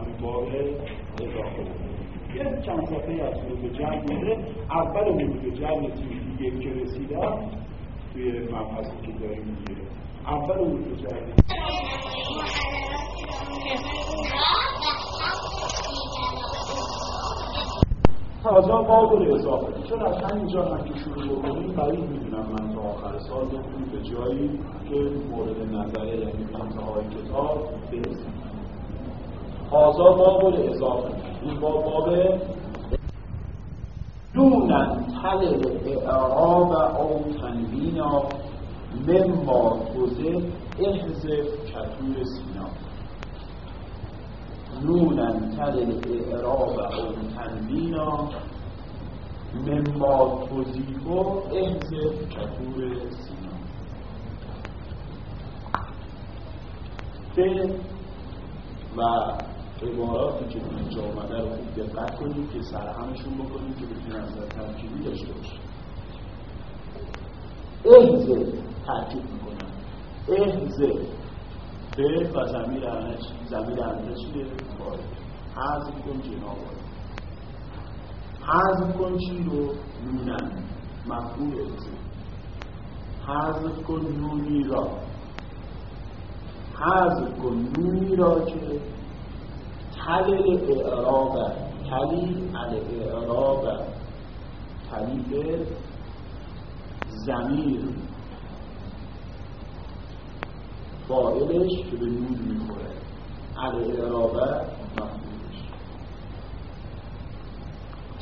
همین باب اضافه یه چند صفحه از حروف جمع بوده اول حروف جمع توی یک که رسیدم توی مبحثی که داریم می‌گیره اول حروف جمع تازه باب اضافه. چون از همینجا هم که شروع بکنیم؟ بعید می‌دونم من تا آخر سال بکنیم به جایی که مورد نظره یعنی انتهای کتاب برسیم تازه باب اضافه این باب باب دونن تل اعراب او تنوینا مما توزه احزف کتور سینا. نونن تل اعراب او تنوینا مما توزیف و احزف کتور سینا. فعل و عباراتی که اینجا آمده رو خوب دقت کنید که سرهمشون بکنید که بتونید از ترکیبی داشته باشید احزه ترکیب می‌کنن. احزه به و زمیر اهنش زمیر اهنش چیه؟ باید حضب کن جناب. حضب کن چی رو؟ نونن. مفهول احزه حضب کن نونی را. حضب کن نونی را که تل اعراب تلی ال اعراب تلی زمیر فائلش که به نون می‌خوره. ال اعراب مفهولش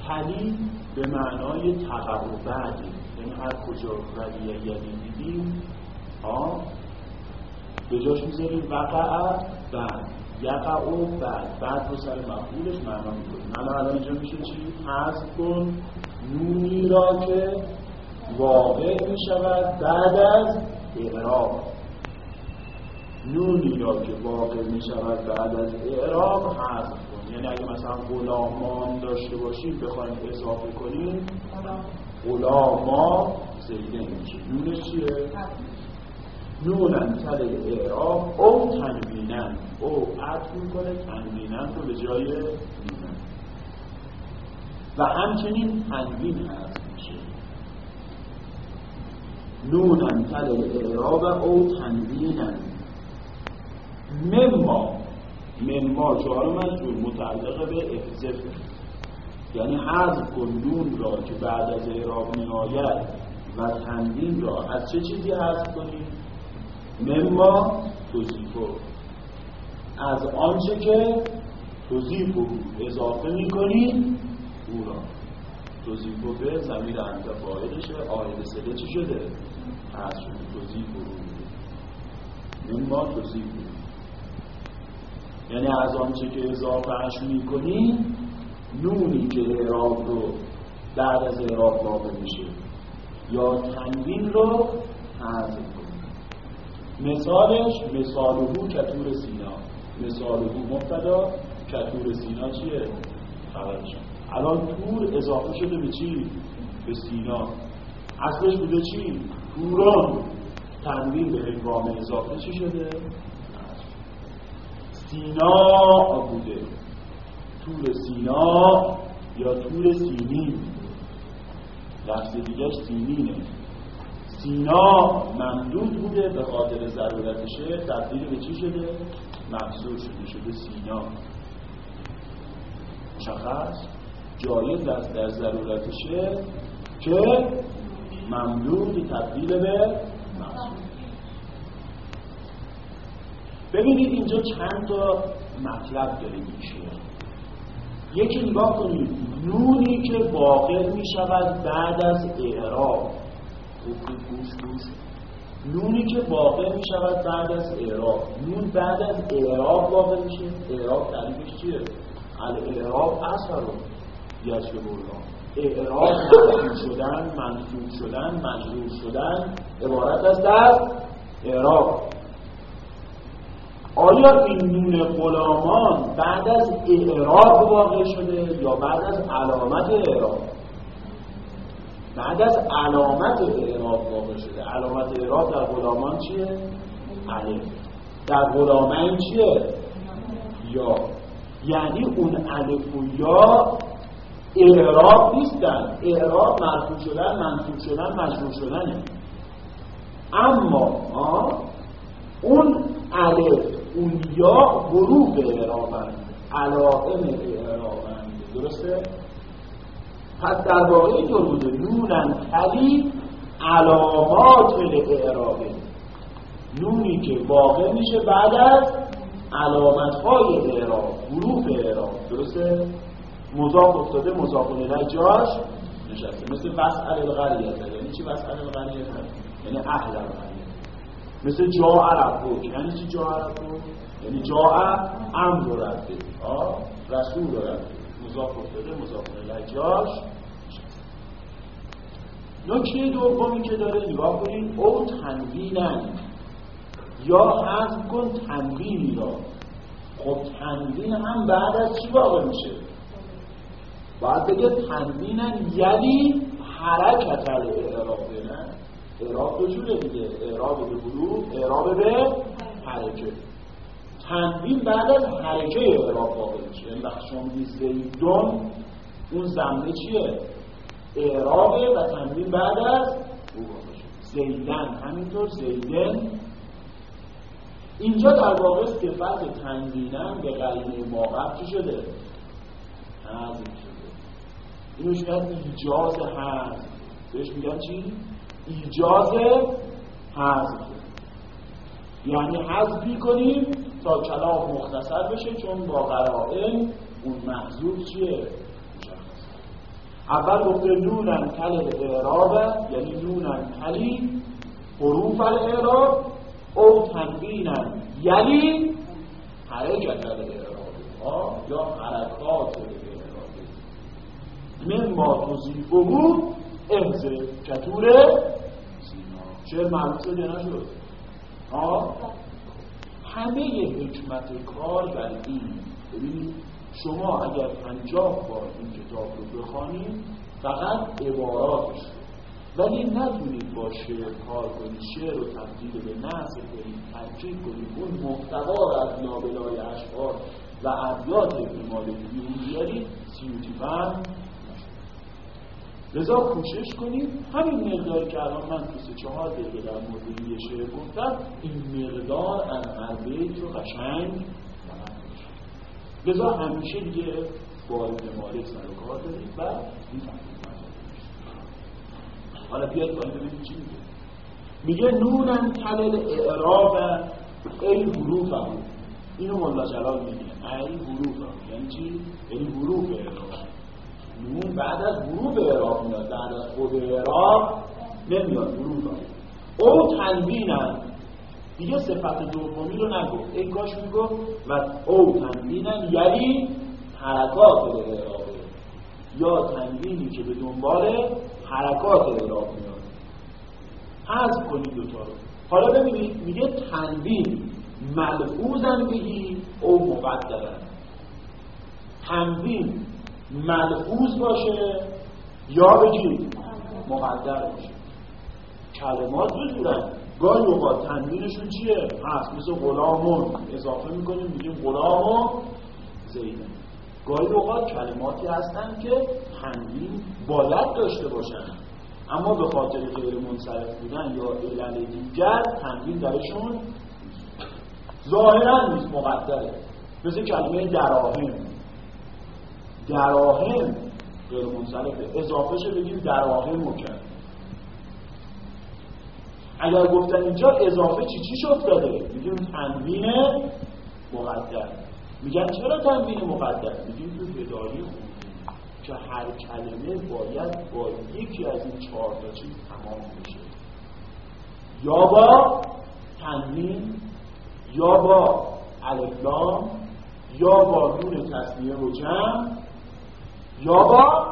تلی به معنای تقر بعد یعنی هر کجا ولی یعنی دیدیم ها به جاش می‌ذاریم وقع بعد. یقع و بعد بعد رو سر مفعولش معنا می‌کنیم معنا الان اینجا میشه چی؟ حذف کن نونی را که واقع می‌شود بعد از اعراب نونی را که واقع می‌شود بعد از اعراب حذف کن یعنی اگه مثلا غلامان داشته باشیم بخوایم اضافه کنیم غلاما زیده میشه نونش چیه؟ نونن تل اعراب او تنوینن. او عطف می‌کنه تنوینن رو به جای نونن و همچنین تنوین هست. میشه نونن تل اعراب او تنوینن. مما. مما جار مجبور متعلق به احزف یعنی حذف کن نون را که بعد از اعراب میآید و تنوین را از چه چیزی حذف کنیم؟ مما توضیفو از آنچه که توضیفو اضافه می‌کنید او را. توضیفو به زمین انت فایدشه آید سله چی شده؟ از شده توضیفو مما توضیفو یعنی از آنچه که اضافه اش می‌کنید نونی که اعراب رو بعد از اعراب واقع میشه. یا تنوین رو حذف مثالش مثالهو کتور سینا مثالهو مبتدا کتور سینا چیه؟ خبرش الان تور اضافه شده به چی؟ به سینا اصلش بوده چی؟ توران تنوین به هنگام اضافه چی شده؟ سینا بوده تور سینا یا تور سینین لفظ دیگه سینینه سینا ممدود بوده به خاطر ضرورتشه تبدیل به چی شده؟ مقصور شده شده سینا. مشخص؟ جایز است در ضرورتشه که ممدود تبدیل به مقصور ببینید اینجا چند تا مطلب داره میشه. یکی نگاه کنید نونی که واقع می شود بعد از اعراب. گوش گوش نونی که واقع می شود بعد از اعراب. نون بعد از اعراب واقع میشه. اعراب تعریفش چیه؟ اعراب اثر یشک بولا اعراب منصوب شدن منصوب شدن مجرور شدن عبارت است از اعراب. آیا این نون غلامان بعد از اعراب واقع شده یا بعد از علامت اعراب؟ بعد از علامت اعراب واقع شده. علامت اعراب در غلامان چیه؟ الف در غلامین چیه؟ یا. یعنی اون الف و یا اعراب نیستن. اعراب مرفوع شدن منصوب شدن مجرور شدنه. اما اون الف اون یا حروف اعرابن. علائم اعرابن. درسته؟ پس در واقع اینطور بوده. نونن کلی علامات اعرابه. نونی که واقع میشه بعد از علامت های اعراب حروف اعراب. درسته؟ مضاف افتاده مضاف الیه جاش نشسته. مثل مسئله القریه یعنی چی مسئله القریه یعنی اهل القریه مثل جا عرب یعنی چی جا عرب یعنی جا امر رفته رسول رفته مضاف افتاده مضاف الیه جاش. نکته دومی که داره نگاه کنید او تنوینن. یا حذف کن تنوینی را خب تنوین هم بعد از چی واقع میشه؟ باید بگه تنوینن یعنی حرکت اعرابه نه. اعراب دو جوره دیگه. اعراب به حروف اعراب به حرکه تنوین بعد از حرکه اعراب واقع میشه. این وقت شما زیدون اون زمنه چیه؟ اعرابه و تنوین بعد از زیدن همینطور زیدن. اینجا در واقع صفت تنوینن به قرینه ما چی شده؟ حذف شده. اینو شاید ایجاز هست بهش میگن چی؟ ایجاز حذف. یعنی حذفی کنیم تا کلام مختصر بشه چون با قرائن اون محضوب چیه؟ اول گفته نونن کل اعراب یعنی نونن کلی حروف الاعراب او تنبینن یعنی حرکت الاعراب یا حرکات الاعراب. من ما توضیفه احز کتور سینا یا نشد. همه حکمت کار در این ببینید شما اگر پنجاه بار این کتاب رو بخوانید فقط عباراتش ولی نتونید با شعر کار کنید شعر رو تبدیل به نصر کنید ترکیب کنید. اون محتوا رو از نابلای اشعار و ابیات ابن مالکی بیرون بیارید سیوتی فهم لذا کوشش کنید همین مقداری که الان من تو سه چهار دقیقه در مورد یه شعر گفتم این مقدار از هر بیت رو قشنگ لذا همیشه دیگه با ابن مالک سر و کار دارید و می‌فهمید حالا بیاید باید ببینید چی میگه. میگه نونن تلل اعراب ای حروف هم. اینو مولا جلال میگه. ای حروف هم. یعنی چی؟ یعنی حروف اعراب. نون بعد از حروف اعراب میاد بعد از خود اعراب نمیاد هم او تنوینن. دیگه صفت دومی رو نگفت. ای کاش می‌گفت و او تنوینن یعنی حرکات اعرابه یا تنوینی که به دنبال حرکات اعراب میاد. حذف کنید دوتا رو. حالا ببینید میگه تنوین ملحوظن بهی او مقدرن. تنوین ملحوظ باشه یا بگی مقدر باشه. کلمات دو دورن. گاهی اوقات تنوینشون چیه؟ هست مثل غلامون اضافه می‌کنیم میگیم غلام و زیدن گاهی اوقات کلماتی هستن که تنوین باید داشته باشن. اما به خاطر غیر منصرف بودن یا علل دیگر تنوین درشون ظاهرا نیست مقدره. مثل کلمه دراهم. دراهم غیر منصرفه اضافه شه بگیم دراهم مکرد اگر گفتن اینجا اضافه چی چی شد داده؟ میگیم تنوین مقدر. میگن چرا تنوین مقدر؟ میگیم تو هدایی که هر کلمه باید با یکی از این چهار تا چیز تمام بشه. یا با تنوین یا با الفلام یا با نون تصمیه و جمع یا با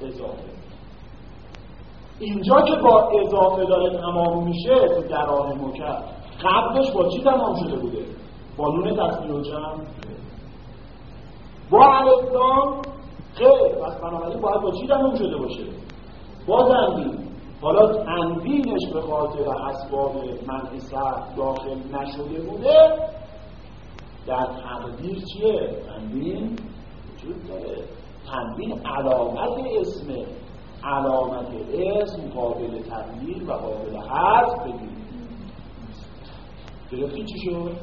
اضافه. اینجا که با اضافه داره تمام میشه تو دراه مکر قبلش با چی تمام شده بوده؟ با نون تصمیه و جمع. با الفلام خیر پس بنابراین باید با چی تموم شده باشه؟ با تنبین حالا تنبینش به خاطر اسباب منع داخل نشده بوده در تقدیر چیه؟ تنوین وجود داره. تنوین علامت اسمه علامت اسم قابل تغییر و قابل حذف بگیرید گرفتی چی شد؟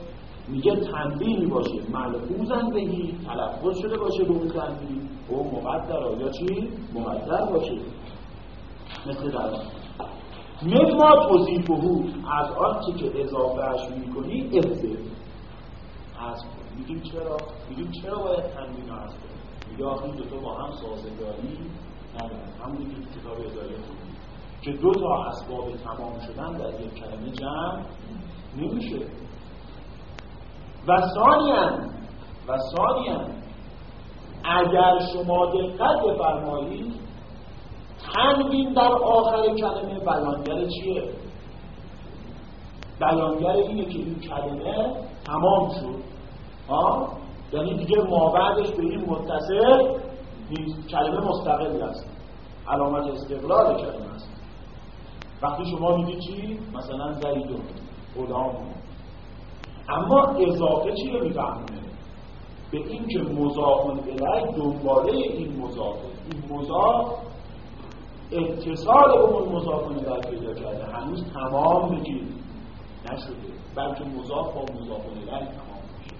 میگه تنبیهی باشه ملحوظن بگی تلفظ شده باشه به اون تنبیه او مقدر یا چی؟ مقدر باشه مثل در مما توضیفهو از آنچه که اضافهش می‌کنی افزه از میگیم چرا؟ میگیم چرا باید تنبیه از آخه این دوتا با هم سازگاری ندارن. همونی که کتاب که دو تا اسباب تمام شدن در یک کلمه جمع نمیشه. و ثانیا و ثانیا اگر شما دقت بفرمایید تنوین در آخر کلمه بیانگر چیه؟ بیانگر اینه که این کلمه تمام شد. ها یعنی دیگه ما بعدش به این متصل کلمه مستقلی است. علامت استقلال کلمه است. وقتی شما میگی چی؟ مثلا زیدون غلام. اما اضافه چی رو میفهمونه به این که مضاف الیه دنباله این مضاف. این مضاف اتصال اون مضاف الیه پیدا کرده. هنوز تمام بگید نشده. بلکه مضاف با مضاف الیه تمام میشه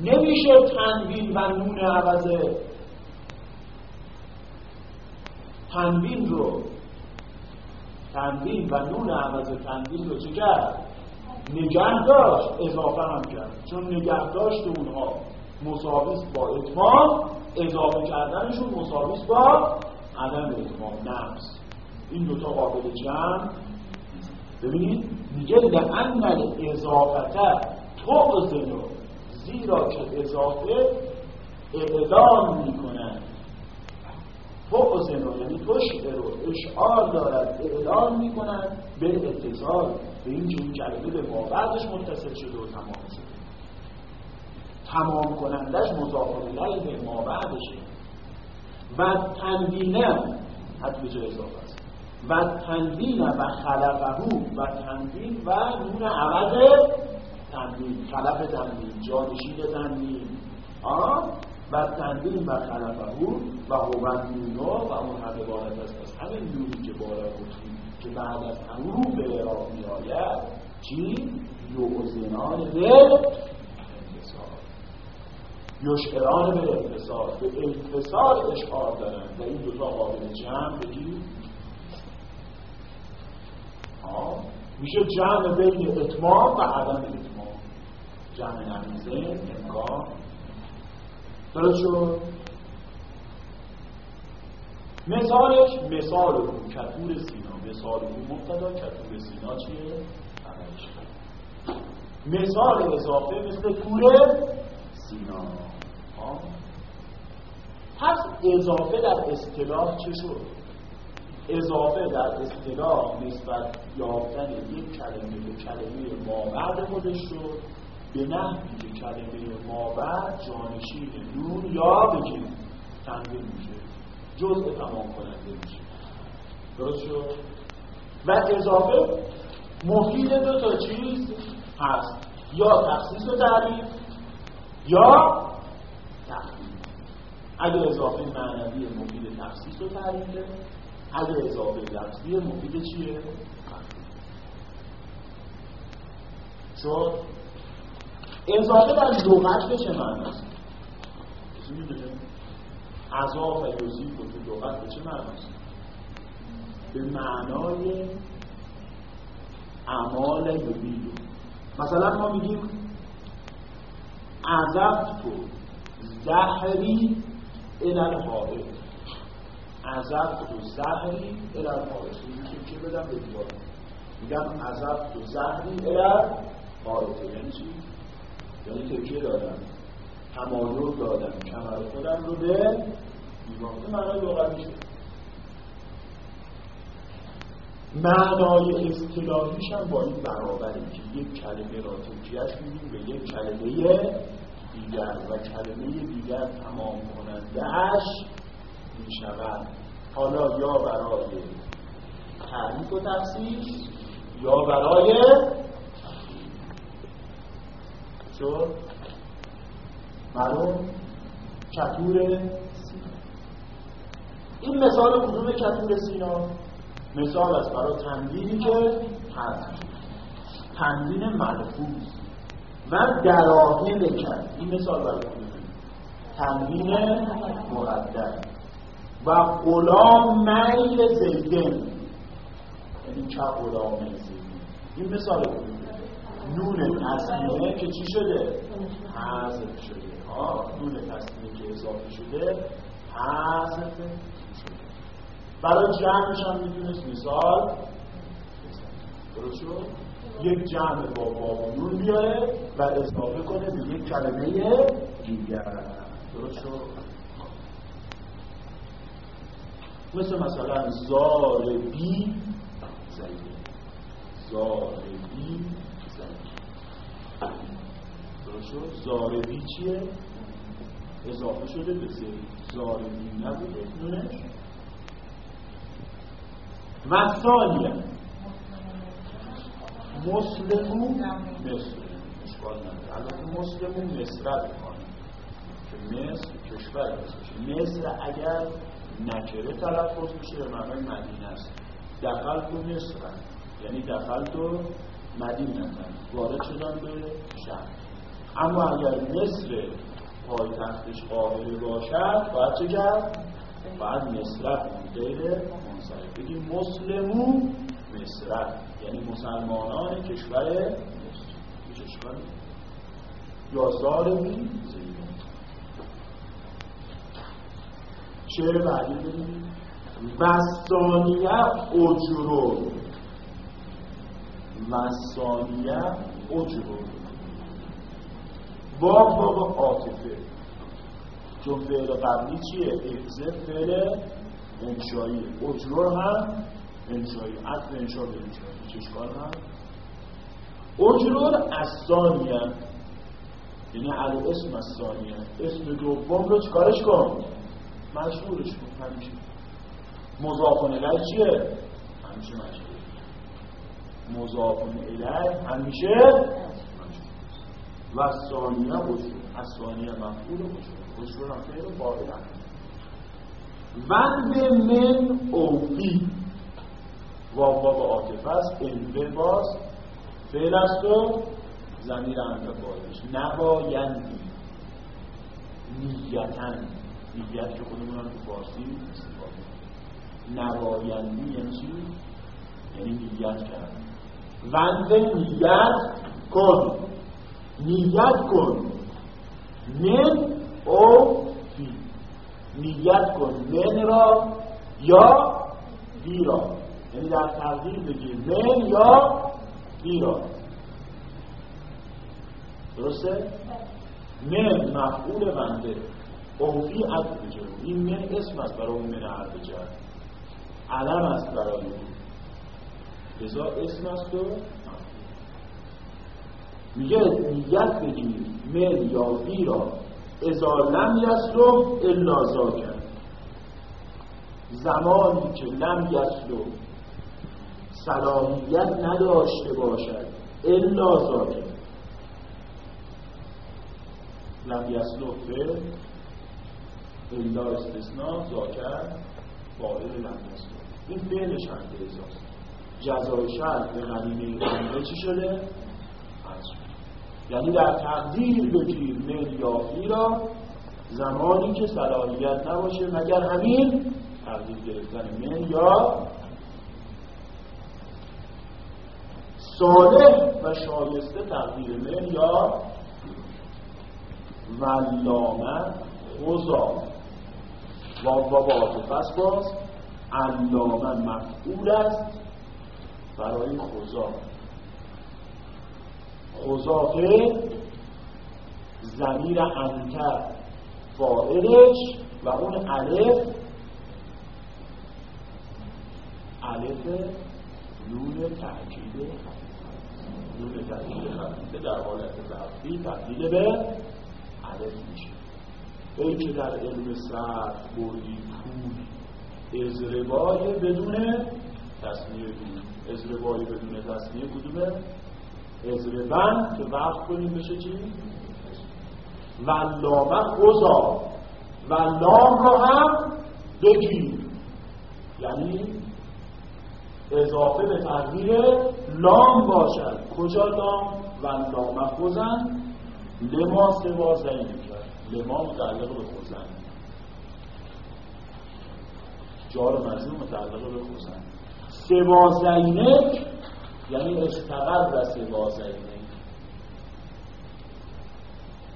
نمیشه تنوین و نون عوضه. تنوین رو تنوین و نون عوض تنوین رو چه کرد؟ نگه داشت اضافه هم کرد. چون نگه داشت اونها مساویس با اتمام اضافه کردنشون مساویس با عدم اتمام نفس این دوتا قابل جمع. ببینید میگه لعن الاضافته تغزنو زیرا که اضافه اعلام می‌کنن فوقزنو یعنی تشعر رو اشعار دارد اعلام می‌کنن به اتصال به این که این کلمه به بعدش متصل شده و تمام شده. تمام کنندش مضافر به ما بعدشه. و تنبینه حتی به جای اضافه است. و تنبین و خلفهو و تنبین و نون عوض تنبین خلف تنبین جانشین تنبین آه و تنبین و خلفهو و هو نونو و اون همه بارد است از همین نونی که بالا گفتیم که بعد از همون به اعراب می آید چی؟ یوزنان به انتصار یشعران به انتصار به انتصار اشعار دارن. و این دوتا قابل جمع بگید میشه جمع بین اتمام و عدم اتمام. جمع نمیزه امکان درست شد؟ مثالش مثال رو کتور سینا. مثال رو مبتدا کتور سینا چیه؟ مثال اضافه مثل تور سینا. پس اضافه در اصطلاح چه شد؟ اضافه در اصطلاح نسبت یافتن یک کلمه به کلمه مابعد خودش شد. به نحوی که کلمه مابعد جانشین نون یا بگیم تنبیل میشه. جزء تمام کننده میشه. درست شد؟ و اضافه مفید دو تا چیز هست. یا تخصیص و تعریف یا تخصیص اگر اضافه معنوی مفید تخصیص و تعریفه اگر اضافه لفظی مفید چیه؟ شد؟ اضافه در لغت به چه معناست؟ عذاب و یوزیف و تو لغت به چه معناست؟ به معنای اعمال یوزیف مثلا ما میگیم عذب تو زهری الالحائط عذب تو زهری الالحائط میگیم که بدم به دیوار؟ میگم عذب تو زهری الالحائط یعنی چی؟ یعنی تکیه دادم؟ تمایل دادم. کمر خودم رو به دیوار معنای لغت میشه. معنای اصطلاحیش هم با این برابره که یک کلمه را توجیهش میدیم به یک کلمه دیگر و کلمه دیگر تمام کنندهش می شود حالا یا برای تعریف و تفسیر یا برای شد. معلوم کتور این مثال کدوم کتور سینا مثال است برای تنوینی که هست تنوین ملفوظ و دراهم کرد این مثال برای کدومه تنوین مقدر و غلام میل زیدن. یعنی چه غلام زیدن؟ این مثال کدومه نون تصمیه که چی شده؟ حذف شده. ها نون تصمیه که اضافه شده حذف برای جمعش هم می‌تونست مثال درست شد؟ یک جمع با باب نون بیاره و اضافه کنه به یک کلمه دیگر. درست شد؟ مثل مثلا زاربی زیده زاربی. زاربی چیه؟ اضافه شده به زید زاربی نبوده؟ نونش مثالیه. مسلمو مصر. اشکال نداره. البته مسلمو مصرت کنه که مصر کشور مصر اگر نکره تلفظ میشه به معنای مدینه است. دخل تو مصر یعنی دخل تو مدینه وارد شدن به شهر. اما اگر مصر پایتختش قاهره باشد باید چه کرد؟ باید مصرف غیر منصرف. بگیم مسلمو مصرف یعنی مسلمانان کشور مصر یا زارمی شعر بعدی ببینید وستانیه اجرون. وستانیه اجرون باب باب عاطفه. چون فعل قبلی چیه؟ احزه فعل انشایی. اجرور هم انشایی. عطف انشا به انشایی. چشکار هم؟ اجرور از ثانیه یعنی علی اسم از ثانیه اسم دوم رو چکارش کن؟ مشهورش کن. همیشه. مضافن الی چیه؟ همیشه مشهور. مضافن الی همیشه و ثانیه اجرور از ثانیه مفعول اجرور اجرور هم فعل فاعل وند من اوفی. واو واو عاطفه است. انوه باز. فعل است و زمیر هم بازش. نبایندی. نیتن. نیت که خودمون هم تو فارسی نبایندی یعنی چی؟ یعنی نیت کرد وند نیت کن. نیت کن. من او فی نیت کن. من را یا بی را. یعنی در تقدیر بگیر. من یا بی را. درسته؟ من مفعول بنده اوفی از بجرم این من اسم است برای اون من عرب جر علم است برای اون. لذا اسم است و میگه نیت بگیر من یا بی را ازا لم یسلو الا کرد زمانی که لم یسلو صلاحیت نداشته باشد الا زاکر لم یسلو فعل الا استثناء زاکر فاعل لم یسلو این فعل شرط ازاست جزای شرط به قرینه چی شده؟ یعنی در تقدیر بگیر من یا را زمانی که صلاحیت نباشه مگر همین تقدیر گرفتن من یا صالح و شایسته تقدیر من یا ولامه خوزا و با عاطفه باز علامه مفعول است برای خوزا خضافه زمیر انتر فائلش و اون الف الف نون تحکیل نون تحکیل خفیفه در حالت ظرفی تبدیل به الف میشه. ای که در علم صرف بردی پول ازربای بدون تصمیه بود ازربای بدون تصمیه کدومه ازربن که وقت کنیم بشه چی؟ و لامه خوزا و لام رو هم بگیر یعنی اضافه به تغییر لام باشد. کجا لام؟ و لام خوزن. لما سوا زین کرد لما متعلق به خوزن. جار مجموع متعلق به خوزن. سوا زینک یعنی استقر و سوا زینک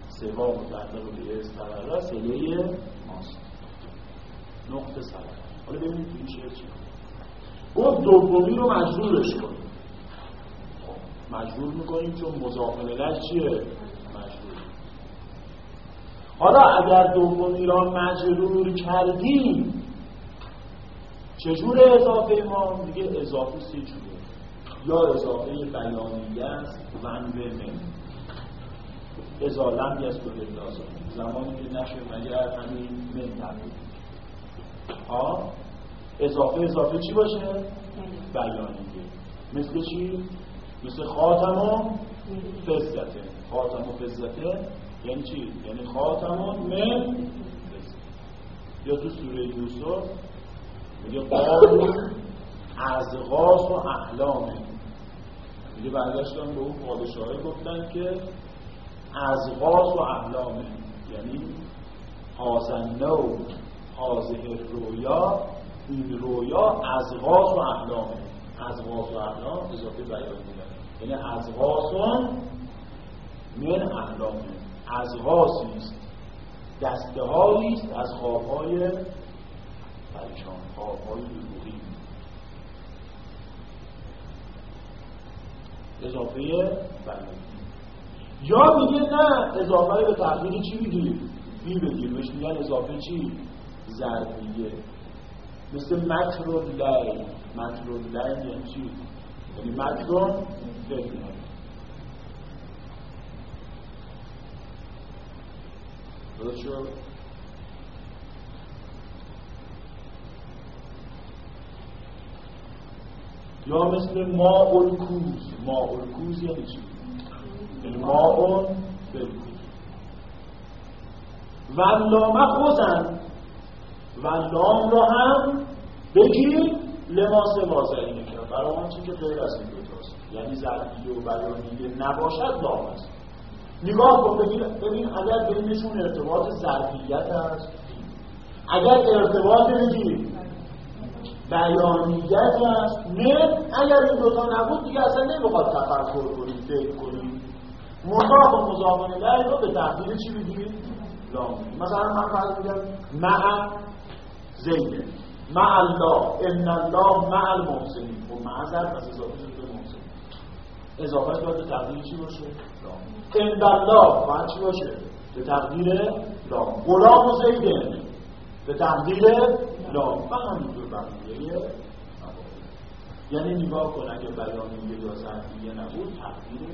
سوا متعلق به استقر سله ماست. نقطه سلام حالا ببینید این چیه چیه اون دومی رو مجبورش کنیم. مجبور می‌کنیم چون مضافه چیه؟ مجبور. حالا اگر دومی را مجبور کردیم چجور اضافه ما؟ دیگه اضافه سی جوره یا اضافه بیانیه است؟ ون به من ازالم از به لازم زمانی که نشه مگر همین من تبدیل ها اضافه اضافه چی باشه؟ بیانیه. مثل چی؟ مثل خاتم و فزته خاتم و فزته یعنی چی؟ یعنی خاتم و من یا تو سوره یوسف میگه قابل از غاز و احلامه. میگه برگشتن به اون پادشاهی گفتن که از غاز و احلامه. یعنی حازنه حاضر رویا این رویا از غاز و احلامه. از غاز و احلام اضافه بیان میدن یعنی از غازون من احلامه. از غازی است دسته است از خوابهای پریشان خوابهای دروغی اضافه بیان یا میگه نه اضافه به تغییر چی میگیر؟ بی بگیر بهش میگن اضافه چی؟ ضربیه مثل مکر لی مکر لی یعنی چی؟ یعنی مکر فکر درست شد؟ یا مثل ما الکوز ما الکوز یعنی چی؟ یعنی ما اون بالکوز. و لامه خوزن و لام را هم بگیر لباس واضحی کرد برای آنچه که غیر از این دوتاست یعنی ظرفی و بیانیه نباشد لام است. نگاه کن ببین, ببین اگر بینشون ارتباط ظرفیت هست. اگر ارتباط بگیر بیانیت هست نه اگر این دوتا نبود دیگه اصلا نمی‌خواد تفکر کنیم فکر کنیم مضاف و مضافن رو به تقدیر چی بگیریم؟ لام. مثلا من فرض میگم مع زیده مع الله. ان الله مع المحسنین. و خب مع ظرف از اضافه شد به محسن. اضافه باید به تقدیر چی باشه؟ ان الله. باید چی باشه؟ به تقدیر لام. غلام و زیده. به تقدیر لام و همینطور بقیه یعنی نگاه کن اگه بیانیه یا ظرفیه نبود تقدیر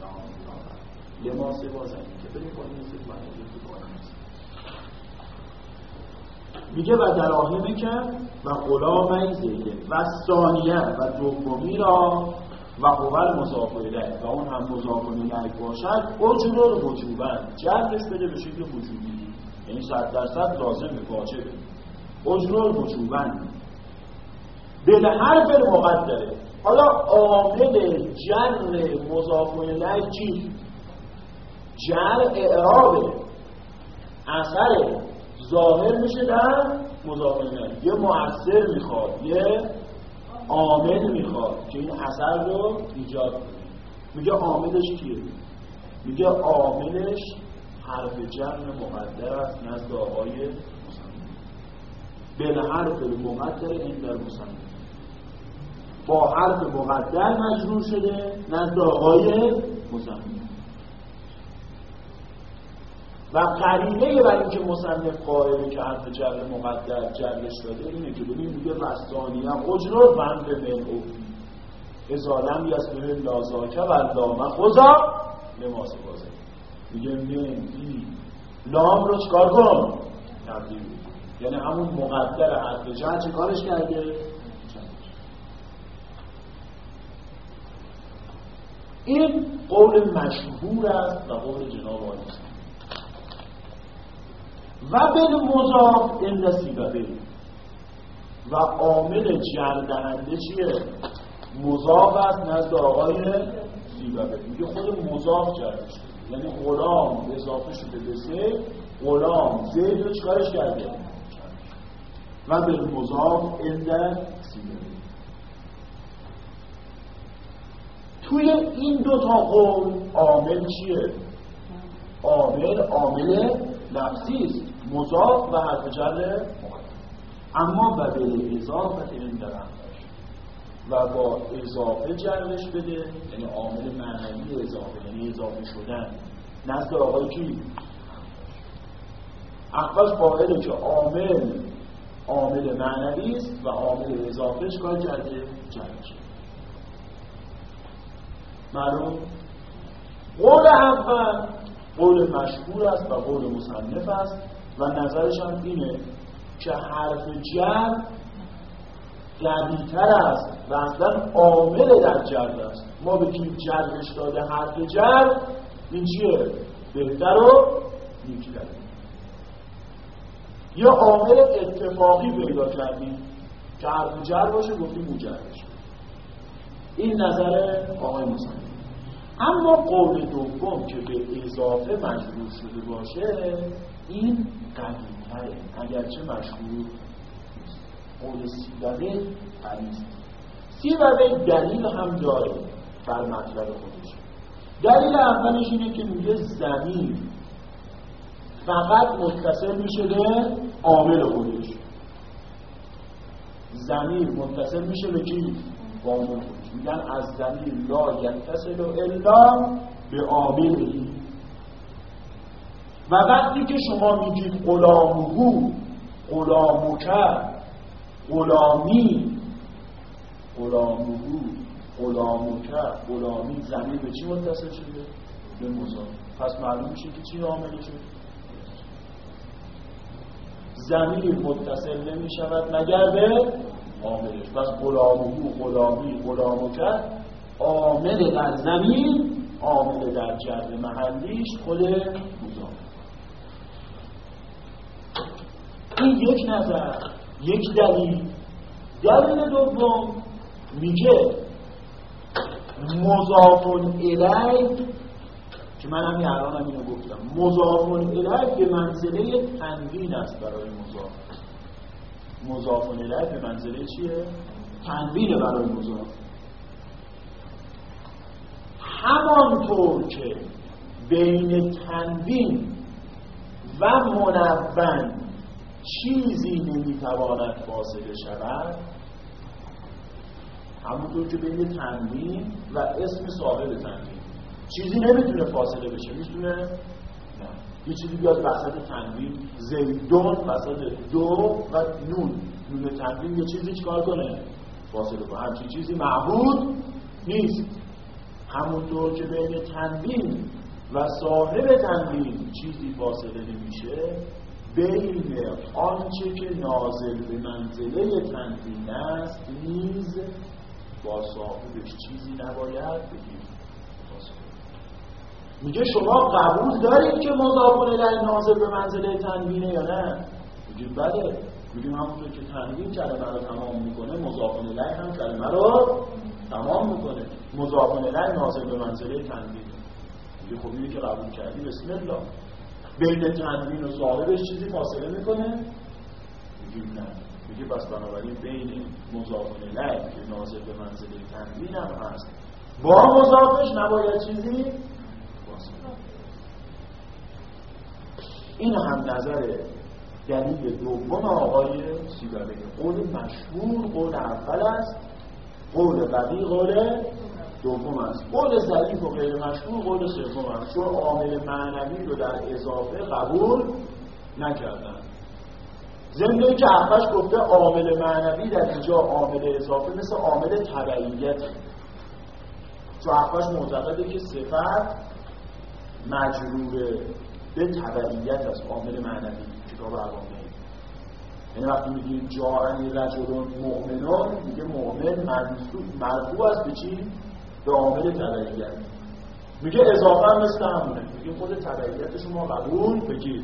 لام لباس بازنی که بریم با این میگه و دراهمه که و غلام زیده و ثانیه و دومی را و قول مضاف و اون هم مضاف الیه باشد اجور وجوبا جرش بده به شکل وجوبی یعنی صد درصد لازم واجبه. اجور وجوبا به حرف مقدره حالا عامل جر مضاف الیه چی؟ جر اعرابه. اثر ظاهر میشه در مضافه یه مؤثر می‌خواد یه عامل می‌خواد که این اثر رو ایجاد کنه. میگه عاملش کیه؟ میگه عاملش حرف جمع مقدر است نزد آقای بل حرف مقدر این در مصنف. با حرف مقدر مجرور شده نزد آقای مصنف. و قرینه برای اینکه مصنف قائلی که حرف جر مقدر جرش داده اینه که ببین میگه رستانی هم اجرا بند من اوفی. ازالم به لازاکه و لام خوزا لماس بازه میگه من ای لام رو چکار کن؟ تبدیل. یعنی همون مقدر حرف جر چه کارش کرده؟ این قول مشهور است و قول جناب آقای و به مضاف این سیببه و عامل جردهنده چیه؟ مضاف است نزد آقای سیببه میگه خود مضاف جرد شده. یعنی غلام اضافه شده به سه غلام زید رو چکارش کرده؟ و به مضاف اند توی این دو تا قول عامل چیه؟ عامل عامل لفظی است. مضاف و حرف جر اما و به اضافه این و با اضافه جرش بده یعنی عامل معنوی اضافه یعنی اضافه شدن. نزد آقای کی؟ اخفش قائله که عامل عامل معنوی است و عامل اضافهش کار کرده جرش معلوم؟ قول اول قول مشهور است و قول مصنف است و نظرش هم اینه که حرف جر قویتر است و اصلا عامل در جر است. ما بگیم جرش داده حرف جر این چیه؟ بهتر و نیکتر. یا عامل اتفاقی پیدا کردیم. که حرف جر باشه. گفتیم مجرش این نظر آقای مصنف اما قول دوم که به اضافه مجبور شده باشه این قدیمتره. اگرچه مشهور قول سیبوه قدیست سیبوه دلیل هم داره بر مطلب خودش. دلیل اولش اینه که میگه زمین فقط متصل میشه به عامل خودش زمین متصل میشه به کی؟ با خودش میگن از زمین لا یتصل الا به عاملی و وقتی که شما میگید غلامهو غلاموکر غلامی غلامهو غلاموکر غلامی زمین به چی متصل شده؟ به مضاف پس معلوم میشه که چی عاملی شده؟ زمین متصل نمی شود مگر به عاملش. پس غلامهو غلامی غلاموکر عامل در زمین عامل در جرد محلیش خود این یک نظر یک دلیل. دلیل دوم میگه مضافون الی که من هم الان اینو گفتم. مضافون الی به منزله تنوین است برای مضاف. مضافون الی به منزله چیه؟ تنوین برای مضاف. همانطور که بین تنوین و منون چیزی نمی‌تواند فاصله شود همونطور که بین تنوین و اسم صاحب تنوین. چیزی نمی‌تونه فاصله بشه می‌تونه نه. یه چیزی بیاد وسط تنوین زیدون وسط دو و نون. نون تنوین یه چیزی چیکار کنه؟ فاصله کنه. همچین چیزی معبود نیست. همونطور که بین تنوین و صاحب تنوین چیزی فاصله نمیشه بین آنچه که نازل به منزله تنظیم است نیز با صاحبش چیزی نباید بگید میگه شما قبول دارید که مضاف الیه نازل به منزله تنوینه یا نه؟ میگید بله. میگیم همونطور که تنوین کلمه رو تمام می‌کنه مضاف الیه هم کلمه رو تمام می‌کنه. مضاف الیه نازل به منزله تنوینه. میگه خب که قبول کردی بسم الله. بین تنوین و صاحبش چیزی فاصله می‌کنه؟ میگیم نه. میگه پس بنابراین بین مضاف الیه که نازل به منزله تنوین هم هست با مضافش نباید چیزی این هم نظر دلیل دوم آقای سیبوی قول مشهور قول اول است. قول قوی قول دوم است. قول ضعیف و غیر مشهور قول سوم است. چون عامل معنوی رو در اضافه قبول نکردن. زنده که احفش گفته عامل معنوی در اینجا عامل اضافه مثل عامل تبعیت. چون احفش معتقده که صفت مجروره به تبعیت از عامل معنوی کتاب عوامه یعنی وقتی میگیم جاعنی رجلون مؤمنون میگه مؤمن مرفوع است به چی؟ به عامل تبعیت. میگه اضافه هم مثل همونه. میگه خود تبعیت شما قبول بگیر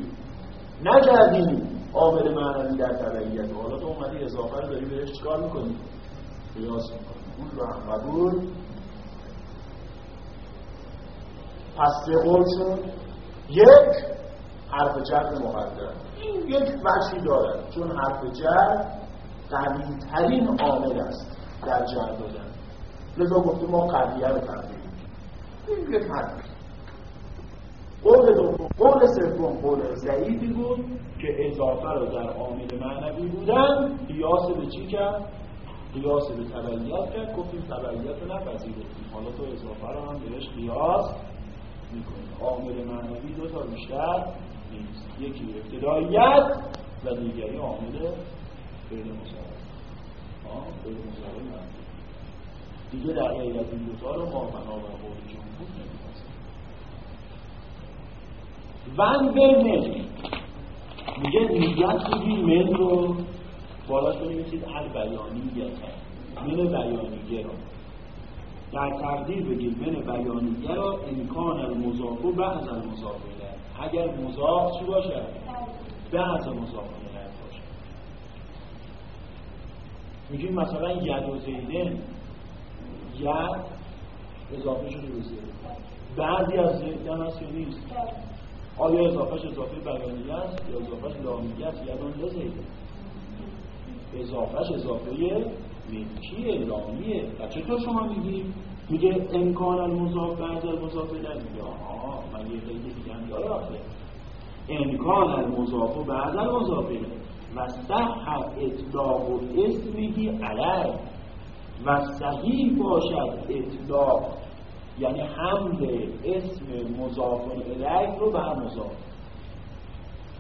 نکردیم عامل معنوی در تبعیت. حالا تو اومدی اضافه رو داری بهش چیکار می‌کنی؟ قیاس می‌کنی. اون رو هم قبول پس سه قول شد یک حرف جر مقدر این یک وجهی دارد چون حرف جر قوی ترین عامل است در جر دادن لذا گفته ما قویه رو تبدیل این یک حرف. قول دوم قول سوم قول ضعیفی بود که اضافه رو در عامل معنوی بودن. قیاس به چی کرد؟ قیاس به تبعیت کرد. گفتیم تبعیت نپذیرفتیم. حالا تو اضافه رو هم بهش قیاس می‌کنیم. عامل معنوی دو تا بیشتر نیست. یکی ابتداییت و دیگری عامل غیر مساوی. غیر مساوی دیگه در غیر از این دوتا رو ما بنا بر قول جمهور نمیپذیریم ون بین میگه نیت بودی من رو بالاش بنویسید هر بیانیت من بیانیه رو در تقدیر بگید من بیانیه را امکان المضاف و بعض المضاف اگر مضاف چی باشه بعض مضاف باشه میگیم مثلا ید و زیدن ید اضافه شده به بعضی از زیدن هست یا نیست؟ آیا اضافهش اضافه بیانیه است یا اضافهش لامیه است؟ اون لزیدن اضافهش اضافه ملکیه لامیه و چطور شما میگیم؟ میگه امکان المضاف بعد المضاف در میگه آها من یه خیلی دیگه هم آخه امکان المضاف بعد المضاف و صح اطلاق اسمهی علی. و صحیح باشد اطلاق یعنی حمل اسم مضاف الیه رو بر مضاف.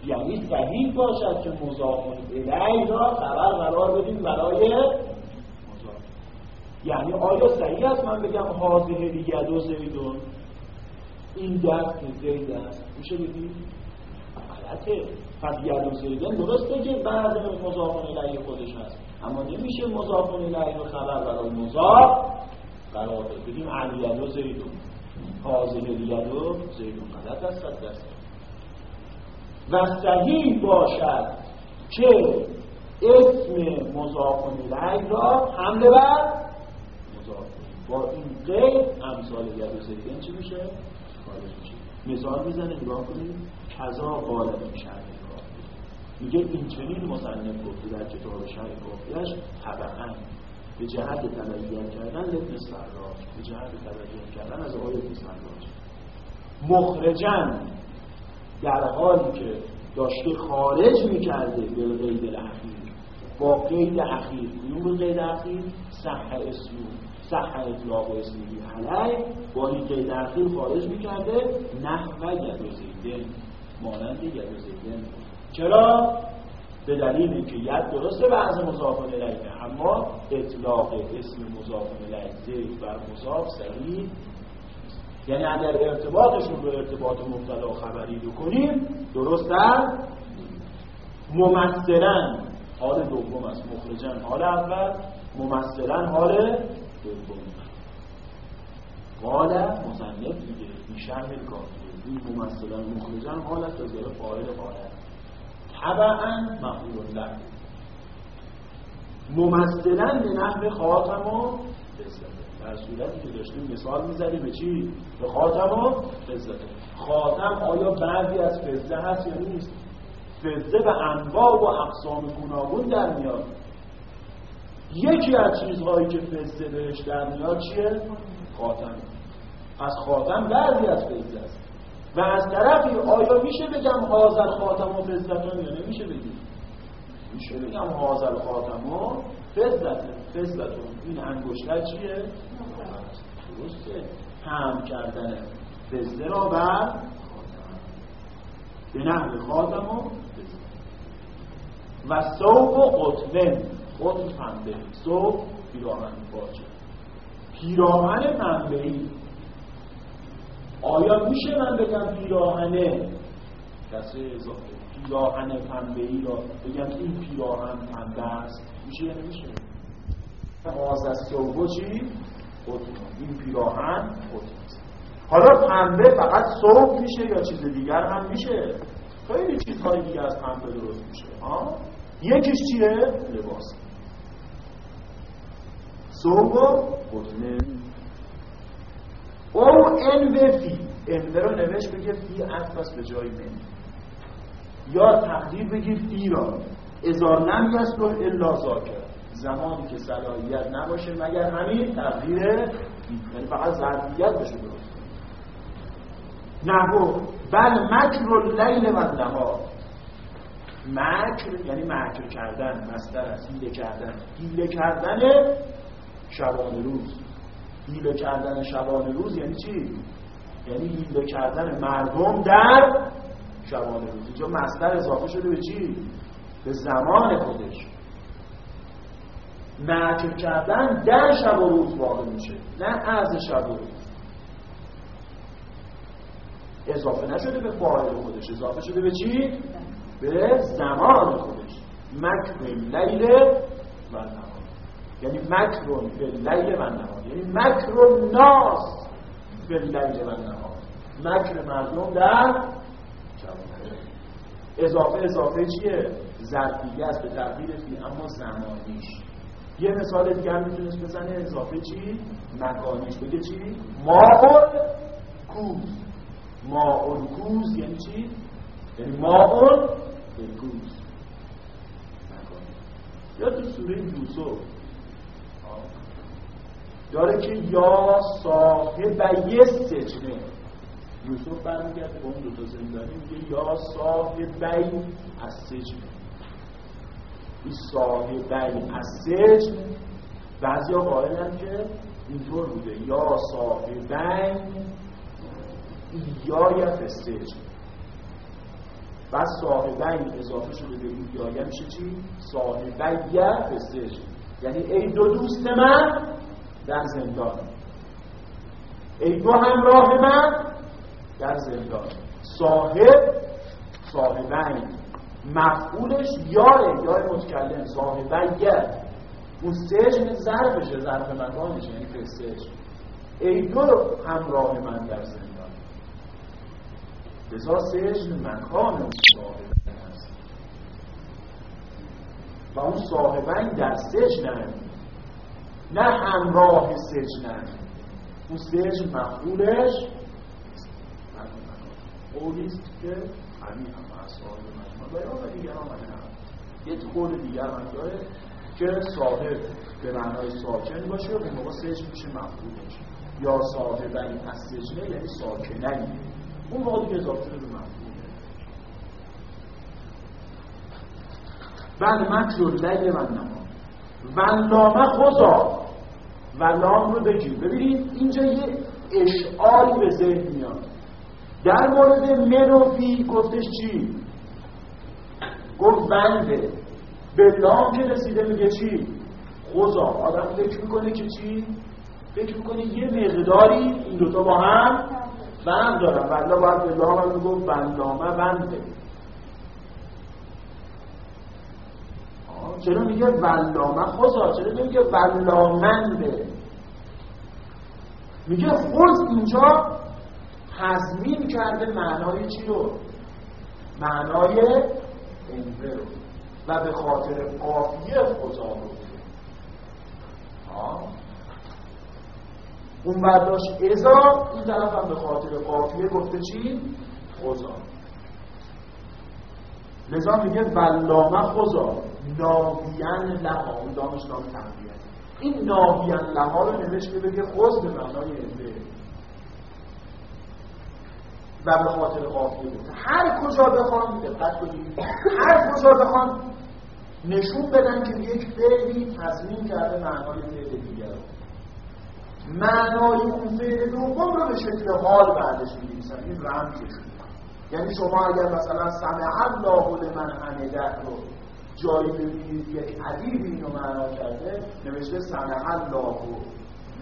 یعنی صحیح باشد که مضاف الیه را خبر قرار بدیم برای یعنی آیا صحیح است من بگم حاضر دیگه دو زیدون این دست زید است میشه بگیم غلطه. پس ید و زیدن درسته که بعد مضافون الیه خودش هست. اما نمیشه مضافون رو خبر برای مضاف قرار بده بگیم علی و زیدون حاضر ید و زیدون غلط است صد درصد. و صحیح باشد که اسم مضافون الیه را حمله بر با این قید امثال زیدن چی میشه؟ خارج میشه. مثال می‌زنه نگاه کنید کذا قال این شرح میگه این چنین مصنف گفته در کتاب شرح کافیش طبعا به جهت تبیین کردن لبن سراج به جهت تبیین کردن از آقای لبن سراج. مخرجن در حالی که داشته خارج می‌کرده به قید الاخیر با قید اخیر کدوم قید اخیر؟ صح اسلوم صح اطلاق و اسمیدی علی با قید اخیر خارج می‌کرده نحو یدوزیدن مانند یدوزیدن چرا؟ به دلیل اینکه ید درسته بعض مضاف الیه اما اطلاق اسم مضاف الیه زید بر مضاف صحیح یعنی اگر ارتباطشون رو ارتباط مبتدا و خبری بکنیم درست در ممثلا حال دوم است مخرجن. حال اول ممثلا حال دوم. قال مصنف دیگه این شرح کافیه. این ممثلا مخرجن حال است از فاعل حالت طبعا مفعول له ممثلا به نحو خاتم و در صورتی که داشتیم مثال می‌زنیم به چی؟ به خاتم و فزته خاتم آیا بعضی از فزه هست یا نیست؟ فزه به انواع و اقسام گوناگون در میاد. یکی از چیزهایی که فزه بهش در میاد چیه؟ خاتم. پس خاتم بعضی از فزه است. و از طرفی آیا میشه بگم حاضر خاتم و فزتون یا نمیشه بگیم؟ میشه بگم حاضر خاتم و فزتون فزتون این انگشتر چیه؟ درسته. هم کردن فزه را بر به نحو خاتم و و صوب و قطبه. قطب پنبه صوب پیراهن باجه پیراهن ای؟ آیا میشه من بگم پیراهنه؟ کسر اضافه پیراهن ای را بگم این پیراهن پنبه است. میشه؟ یا نمیشه از صوبو چی؟ این پیراهن قطن حالا پنبه فقط صوب میشه یا چیز دیگر هم میشه؟ خیلی چیزهای دیگه از پنبه درست میشه. ها یکیش چیه؟ لباس. صوب و قطنه او ان به فی. ان رو نوشت بگه فی عطف به جای من. یا تقدیر بگیر فی را. ازار نمی است الا زاکر زمانی که صلاحیت نباشه مگر همین تقدیر یعنی فقط ظرفیت بشه درست. نهو بل مکر اللیل و نهار مکر یعنی مکر کردن مستر است هیله کردن. هیله کردن شبان روز هیله کردن شبان روز یعنی چی؟ یعنی هیله کردن مردم در شبان روز اینجا مستر اضافه شده به چی؟ به زمان خودش مکر کردن در شب و روز واقع میشه نه از شب و روز اضافه نشده به فاعل خودش اضافه شده به چی؟ به زمان خودش مکر لیل و یعنی مکر به لیل و نهار یعنی مکر ناس به لیل و نهار مکر مردم در اضافه اضافه چیه؟ ظرفیه است به تغییر فی اما زمانیش. یه مثال دیگر می‌تونست بزنه. اضافه چی؟ مکانیش. بگه چی؟ ماهل کوز. ماء کوز یعنی چی؟ یعنی ماء کوز. یا تو سوره یوسف. داره که یا صاحب یه سجنه. یوسف برمیگرده به اون دوتا زندانی میگه یا صاحب از سجنه. این صاحب از سجن. بعضی ها قائلن که اینطور بوده. یا صاحب ایای فستج بعد صاحبین اضافه شده به ایای میشه چی؟ صاحبیه فستج یعنی ای دو دوست من در زندان. ای دو همراه من در زندان. صاحب صاحبین. مفعولش یاره یای متکلم. صاحبیه اون سجن ظرفشه ظرف مکانشه یعنی فستج ای دو همراه من در زندان. لذا سجن مکان صاحبین هست. اون صاحبین در سجنن نه همراه سجنن اون سجن مفعولش قولیست که همین هم از صاحب مجموع بیان و دیگر آمده هم. یه قول دیگر هم داره که صاحب به معنای ساکن باشه و اون موقع سجن میشه مفعولش. یا صاحبین از سجنه یعنی ساکننی اون دیگه اضافه به مفهومه بعد مکر لیل و نما. و لامه خوزا و لام رو بگیر. ببینید اینجا یه اشعاری به ذهن میاد. در مورد منوفی گفتش چی؟ گفت بنده به لام که رسیده میگه چی؟ خوزا آدم فکر می‌کنه که چی؟ فکر می‌کنه یه مقداری این دوتا با هم بند دارم بنده باید به هم گفت بندامه بنده چرا میگه ولامه خوزا چرا میگه ولامنده میگه خوز اینجا تضمین کرده معنای چی رو؟ معنای انده رو. و به خاطر قافیه خوزا رو اون برداشت ازا این طرف هم به خاطر قافیه گفته چی؟ خوزا لذا میگه ولامه خوزا ناویان لها اون دامش نام تنبیه این ناویان لها رو نوشته بگه خوز به معنای انده و به خاطر قافیه گفته. هر کجا بخوان دقت کنید. هر کجا بخوان نشون بدن که یک فعلی تضمین کرده معنای فعل دیگر معنای اون فعل دوم رو به شکل حال بعدش می‌نویسن. این رمزشون یعنی شما اگر مثلا سمع الله لمن حمده رو جایی ببینید یک ادیب اینو معنا کرده نوشته سمع الله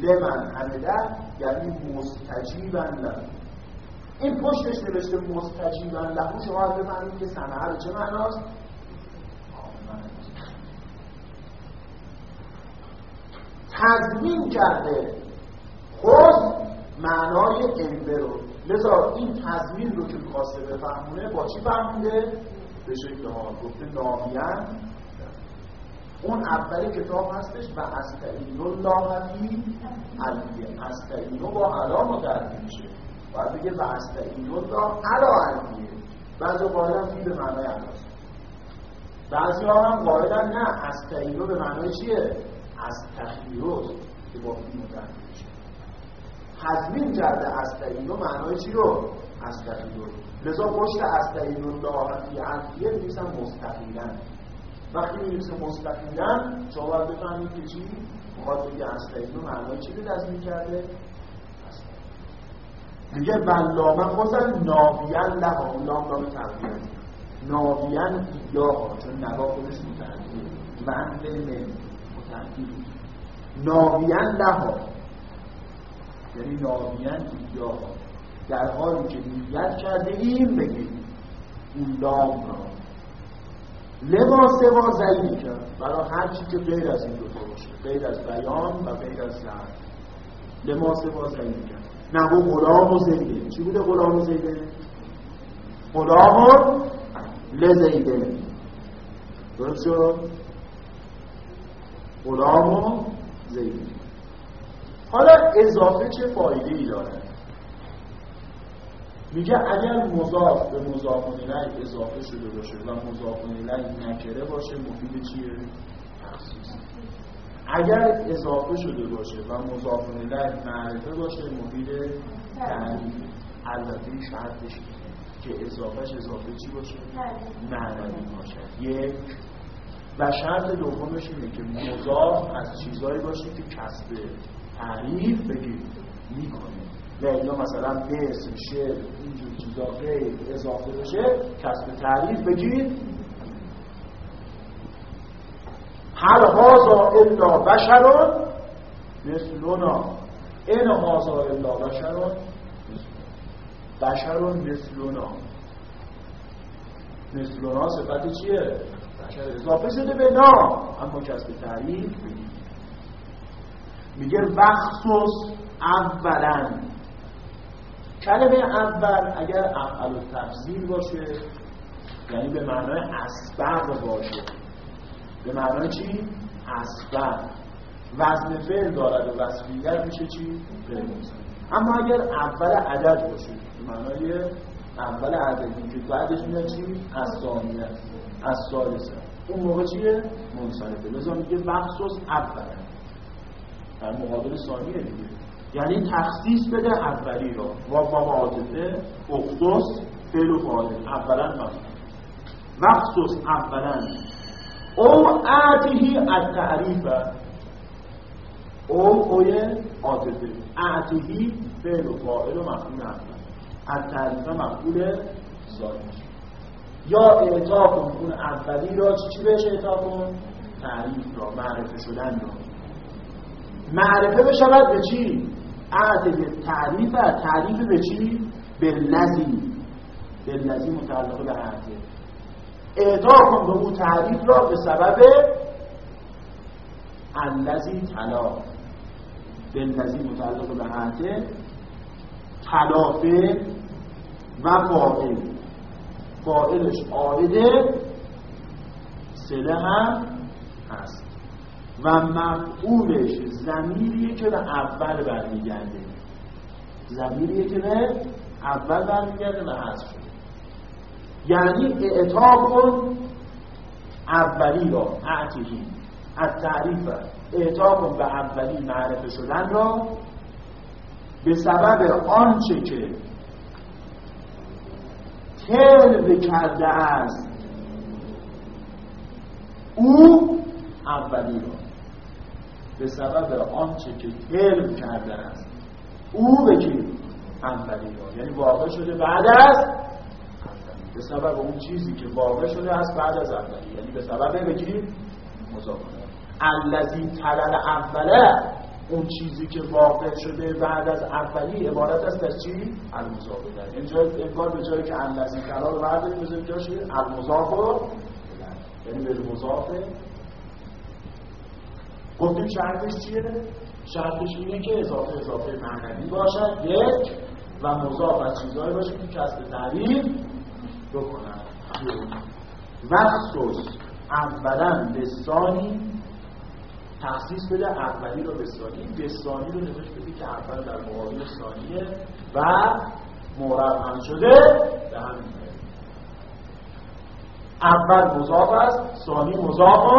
لمن حمده یعنی مستجیبا له. این پشتش نوشته مستجیبا له. شما بفهمید که سمع رو چه معناست؟ تضمین کرده. عضو معنای علبه رو لذا این تضمین رو که می‌خواسته بفهمونه با چی فهمونده؟ به شکل ها گفته ناویان اون اول کتاب هستش و استعین الله فی علیه استعینو با علا متعدی میشه. باید بگه و استعین الله علا علیه بعضی قائلن فی به معنای علاست بعضی ها هم قائلن نه استعینو به معنای چیه؟ از تخیروز که با فی متعدی میشه. تضمین کرده استعینو معنای چی رو؟ از تخیروز لذا پشت استعین الله فی علیه میسن مستقیلا وقتی می‌رسه مستقیما شما باید بفهمید که چی؟ می‌خواد بگه استعین رو معنای چی رو تضمین کرده میگه بلامه خواستن ناویان لها لام لام تغییر ناویان ها چون نوا خودش متعدیه من به من متعدیه ناویان لها یعنی ناویان ها در حالی که نیت کرده این بگید اون لام را لباس ما زیی کرد. برای هر چی که غیر از این دو باشه غیر از بیان و غیر از زن لباس ما زیی کرد. نه و غلام و زیده. چی بوده غلام و زیده؟ غلام و لزیده. درست شد؟ غلام و زیده. حالا اضافه چه فایده ای داره میگه اگر مضاف به مضاف اضافه شده باشه و مضاف الیه نکره باشه مفید چیه؟ تخصیص اگر اضافه شده باشه و مضاف الیه معرفه باشه مفید تعریف البته شرطش که اضافهش اضافه چی باشه؟ معنوی باشه. یک. و شرط دومش اینه که مضاف از چیزهایی باشه که کسب تعریف بگید می‌کنه. و اینا مثلا مثل شعر اینجور چیزا غیر اضافه بشه کسب تعریف بگید. هر هازا الا بشرون مثلونا این هازا الا بشرون بشرون مثلونا مثلونا صفت چیه؟ بشر. اضافه شده به نام اما کسب تعریف بگید. میگه وقت اولا. کلمه اول اگر افعل و تفضیل باشه یعنی به معنای اسبق باشه به معنای چی؟ اسبق وزن فعل دارد و وصفیت میشه چی؟ فعل اما اگر اول عدد باشه به معنای اول عددی که بعدش میاد چی؟ از ثانیه از ثالثه اون موقع چیه؟ منصرفه لذا میگه مخصوص اولا در مقابل ثانیه دیگه یعنی تخصیص بده اولی را و با عاطفه اختص فعل و فاعل. اولا مفعول مخصوص اولا. او اعتهی از تعریف او اوی عاطفه. اعتهی فعل و فاعل و مفعول اول از تعریف مفعول ظاهر. یا اعطا کن اون اولی را چی بهش اعطا کن؟ تعریف را معرفه شدن را. معرفه بشود به چی؟ عهد تعریف تعریف به چی؟ به لذی به لذی متعلق به عهده اعطا کن به اون تعریف را به سبب الذی طلا به لذی متعلق به عهده تلافه و فاعل. فاعلش آرده سله هم هست. و مفعولش زمیریه که به اول برمیگرده. زمیریه که به اول برمیگرده و حذف شده. یعنی اعطا کن اولی را اعتیهی از تعریف اعطا کن به اولی معرفه شدن را به سبب آنچه که تلو کرده است او اولی را. به سبب آنچه که علم کرده است. او بگیر اولی را یعنی واقع شده بعد از به سبب اون چیزی که واقع شده است بعد از اولی یعنی به سبب بگیریم مضافه. الذی تلل اوله اون چیزی که واقع شده بعد از اولی عبارت است از چی؟ المضافه در اینجا انگار به جایی که الذی تلل رو برداریم بزنیم جاش المضافه یعنی به مضافه گفتیم شرطش چیه؟ شرطش اینه که اضافه اضافه معنوی باشد یک و مضاف از چیزهایی باشه که کسب تعریف بکنن مخصوص اولا به ثانی تخصیص بده اولی رو به ثانی به ثانی رو نوشت بده که اول در مقابل ثانیه و مورد هم شده به همین اول مضاف است ثانی مضاف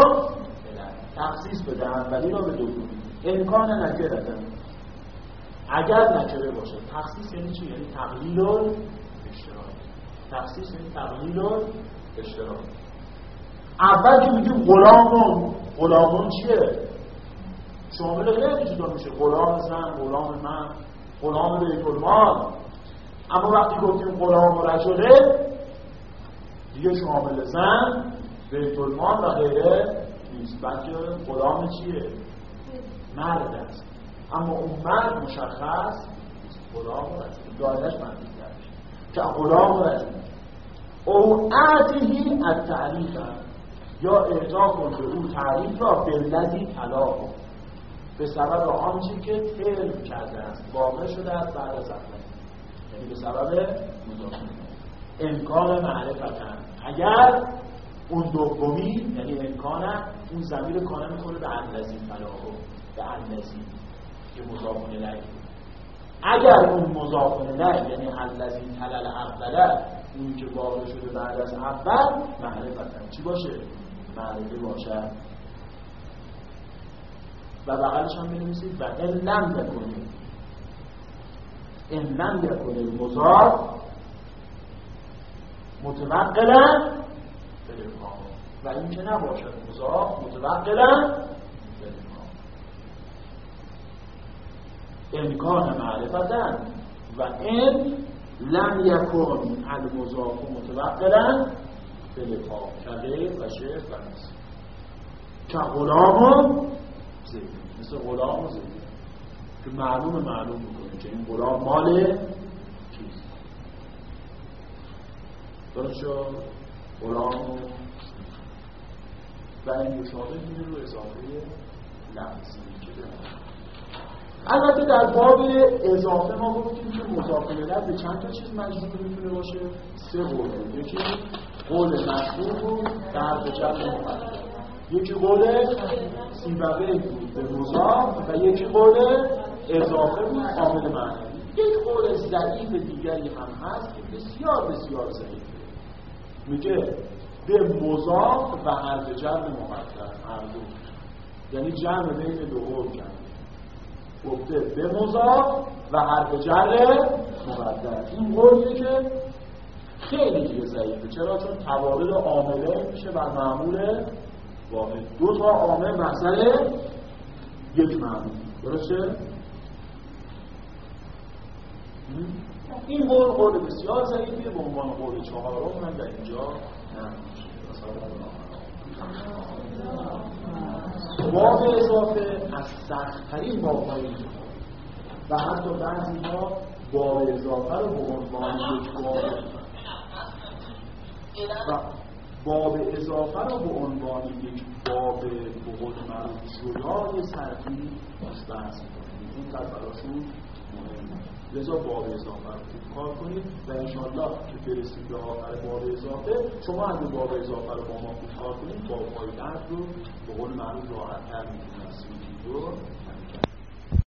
تخصیص بده اولی رو به دومی امکان نکره اگر نکره باشه تخصیص یعنی چی؟ یعنی تقلیل اشتراک. تخصیص یعنی تقلیل اشتراک. اول که میگیم غلامون غلامون چیه؟ شامل خیلی چیزا میشه. غلام زن غلام من غلام بیت المال. اما وقتی گفتیم غلام و رجله دیگه شامل زن بیت المال و غیره نیست. بلکه غلام چیه؟ مرد است. اما اون مرد مشخص غلام رجله دایرش من که غلام رجله او اعتهی از تعریف یا اعطا کن به او تعریف را بلدی طلاق. به سبب آنچه که فعل کرده است. واقع شده است بعد از یعنی به سبب مضافه. امکان معرفت اگر اون دومی یعنی امکان اون زمیر کانه می‌کنه به اندازی فلاحو به اندازی که مضاف الیه اگر اون مضاف الیه یعنی الذی تلل اوله اون که واقع شده بعد از اول معرفت چی باشه؟ معرفه باشد و بغلش هم بنویسید و این لم بکنید این لم یکنه مضاف متوقلا و این که نباشد. مضاف متوقلا امکان معرفتن. و این لم یکن المضاف متوقلا بلقا کده و شعر و نصر که غلام زید. مثل غلام و که معلوم معلوم می‌کنه که این غلام مال کیست درست شد؟ غلام و این مشابه میره رو اضافه لفظی که البته در باب اضافه ما گفتیم که مضافه به چند تا چیز مجبور می‌تونه باشه؟ سه قوله یکی قول مشهور بود در مقدم یکی قول سیبقه بود به مضاف و یکی قول اضافه بود عامل معنی یک قول ضعیف دیگری هم هست که بسیار بسیار ضعیفه. میگه به مضاف و حرف جمع مقدم هر دو یعنی جمع بین دو قول جمع گفته به مضاف و حرف جر مقدم این قولیه که خیلی دیگه ضعیفه. چرا؟ چون توارد عامله میشه بر معمول واحد. دو تا عامل محصل یک معمول. درسته؟ این قول قول بسیار ضعیفیه به عنوان قول چهارم من در اینجا باب اضافه از سختترین بابهای و حتی بعضی ها باب اضافه رو به عنوان یک باب و باب اضافه رو به عنوان یک باب بقول معروف جدای صرفی بحث کنید این در براشون لذا باب اضافه رو خوب کار کنید و انشاءالله که برسید به آخر باب اضافه شما اگه باب اضافه رو با ما خوب کار کنید باب های درد رو به قول معروف راحت تر می‌تونید از رو